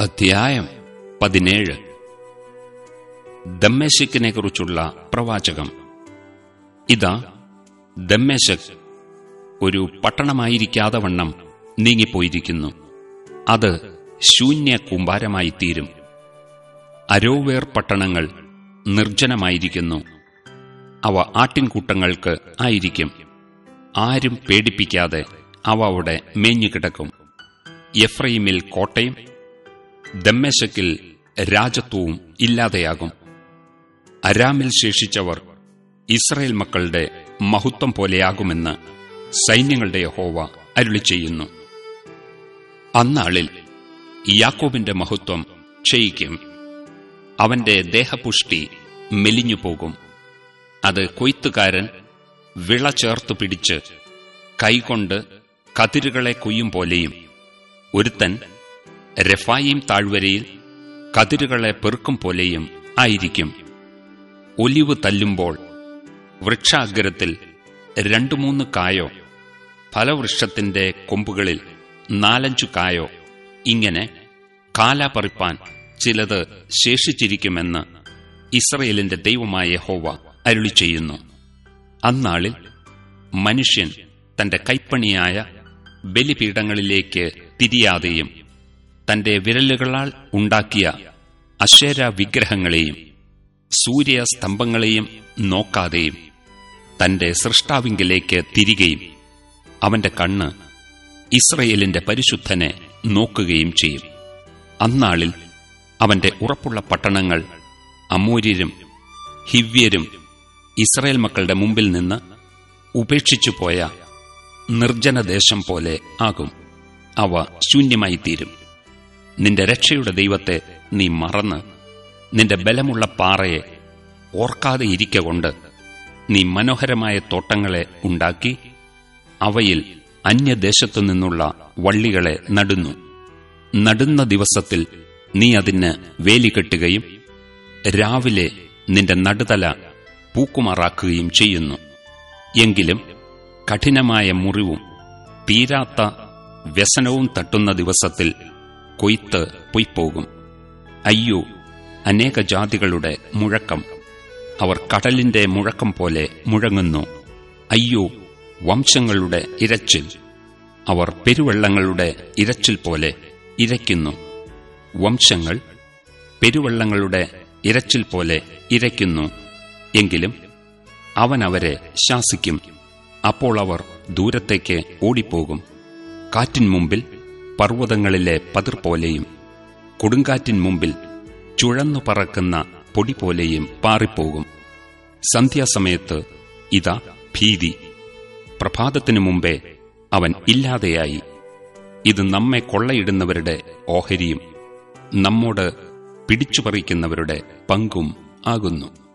അധ്യായം പതിനേഴ്. ദമ്മേശക്കിനെ കുറിച്ചുള്ള പ്രവാചകം. ഇതാ ദമ്മേശക് ഒരു പട്ടണമായിരിക്കാതെ വണ്ണം നീങ്ങിപ്പോയിരിക്കുന്നു. അത് ശൂന്യ കൂമ്പാരമായിത്തീരും അരോവേർ പട്ടണങ്ങൾ നിർജനമായിരിക്കുന്നു. അവ ആട്ടിൻകൂട്ടങ്ങൾക്ക് ആയിരിക്കും. ആരും പേടിപ്പിക്കാതെ അവ അവിടെ മേഞ്ഞുകിടക്കും. എഫ്രൈമിൽ കോട്ടയും ദമ്മേശക്കിൽ രാജത്വവും ഇല്ലാതെയാകും. അരാമിൽ ശേഷിച്ചവർ ഇസ്രയേൽ മക്കളുടെ മഹത്വം പോലെയാകുമെന്ന് സൈന്യങ്ങളുടെ യഹോവ അരുളി ചെയ്യുന്നു. അന്നാളിൽ യാക്കോബിന്റെ മഹത്വം ക്ഷയിക്കും. അവന്റെ ദേഹപുഷ്ടി മെലിഞ്ഞുപോകും. അത് കൊയ്ത്തുകാരൻ വിള ചേർത്തു പിടിച്ച് കൈകൊണ്ട് കതിരുകളെ കൊയ്യും പോലെയും ഒരുത്തൻ രഫായിം താഴ്വരയിൽ കതിരുകളെ പെറുക്കും പോലെയും ആയിരിക്കും. ഒലിവ് തല്ലുമ്പോൾ വൃക്ഷാഗ്രത്തിൽ രണ്ടു മൂന്ന് കായോ ഫലവൃക്ഷത്തിന്റെ കൊമ്പുകളിൽ നാലഞ്ചു കായോ ഇങ്ങനെ കാല പറിപ്പാൻ ചിലത് ശേഷിച്ചിരിക്കുമെന്ന് ഇസ്രയേലിന്റെ ദൈവമായ ഹോവ അരുളി ചെയ്യുന്നു. അന്നാളിൽ മനുഷ്യൻ തന്റെ കൈപ്പണിയായ ബലിപീഠങ്ങളിലേക്ക് തിരിയാതെയും തന്റെ വിരലുകളാൽ ഉണ്ടാക്കിയ അശേര വിഗ്രഹങ്ങളെയും സൂര്യസ്തംഭങ്ങളെയും നോക്കാതെയും തന്റെ സൃഷ്ടാവിങ്കിലേക്ക് തിരികെയും അവന്റെ കണ്ണ് ഇസ്രയേലിന്റെ പരിശുദ്ധനെ നോക്കുകയും ചെയ്യും. അന്നാളിൽ അവന്റെ ഉറപ്പുള്ള പട്ടണങ്ങൾ അമൂര്യരും ഹിവ്യരും ഇസ്രയേൽ മക്കളുടെ മുമ്പിൽ നിന്ന് ഉപേക്ഷിച്ചു പോയ നിർജനദേശം പോലെ ആകും. അവ ശൂന്യമായി തീരും നിന്റെ രക്ഷയുടെ ദൈവത്തെ നീ മറന്ന് നിന്റെ ബലമുള്ള പാറയെ ഓർക്കാതെ ഇരിക്കൊണ്ട് നീ മനോഹരമായ തോട്ടങ്ങളെ ഉണ്ടാക്കി അവയിൽ അന്യദേശത്തു നിന്നുള്ള വള്ളികളെ നടുന്നു. നടുന്ന ദിവസത്തിൽ നീ അതിന് വേലി കെട്ടുകയും രാവിലെ നിന്റെ നടുതല പൂക്കുമാറാക്കുകയും ചെയ്യുന്നു. എങ്കിലും കഠിനമായ മുറിവും തീരാത്ത വ്യസനവും തട്ടുന്ന ദിവസത്തിൽ കൊയ്ത്ത് പൊയ്പോകും. അയ്യോ അനേക ജാതികളുടെ മുഴക്കം. അവർ കടലിന്റെ മുഴക്കം പോലെ മുഴങ്ങുന്നു. അയ്യോ വംശങ്ങളുടെ ഇരച്ചിൽ. അവർ പെരുവള്ളങ്ങളുടെ ഇരച്ചിൽ പോലെ ഇരയ്ക്കുന്നു. വംശങ്ങൾ പെരുവള്ളങ്ങളുടെ ഇരച്ചിൽ പോലെ ഇരയ്ക്കുന്നു. എങ്കിലും അവൻ അവരെ ശാസിക്കും. അപ്പോൾ അവർ ദൂരത്തേക്ക് ഓടിപ്പോകും. കാറ്റിൻ മുമ്പിൽ പർവതങ്ങളിലെ പതിർ പോലെയും കൊടുങ്കാറ്റിൻ മുമ്പിൽ ചുഴന്നു പറക്കുന്ന പൊടി പോലെയും പാറിപ്പോകും. സന്ധ്യാസമയത്ത് ഇതാ ഭീതി. പ്രഭാതത്തിനു മുമ്പേ അവൻ ഇല്ലാതെയായി. ഇത് നമ്മെ കൊള്ളയിടുന്നവരുടെ ഓഹരിയും നമ്മോട് പിടിച്ചുപറിക്കുന്നവരുടെ പങ്കും ആകുന്നു.